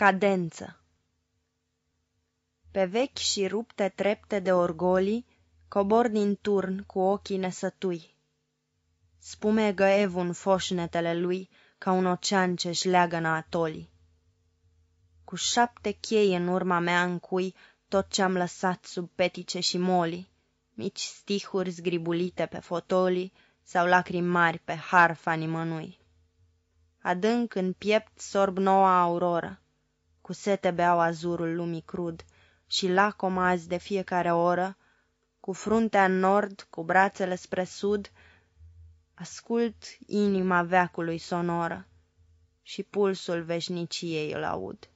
Cadență Pe vechi și rupte trepte de orgolii Cobor din turn cu ochii nesătui. Spumegă evun foșnetele lui Ca un ocean ce-și leagă atolii. Cu șapte chei în urma mea încui Tot ce-am lăsat sub petice și molii, Mici stihuri zgribulite pe fotolii Sau lacrimi mari pe harfa nimănui. Adânc în piept sorb noua auroră, Cu sete beau azurul lumii crud Și lacom azi de fiecare oră, Cu fruntea în nord, cu brațele spre sud, Ascult inima veacului sonoră Și pulsul veșniciei îl aud.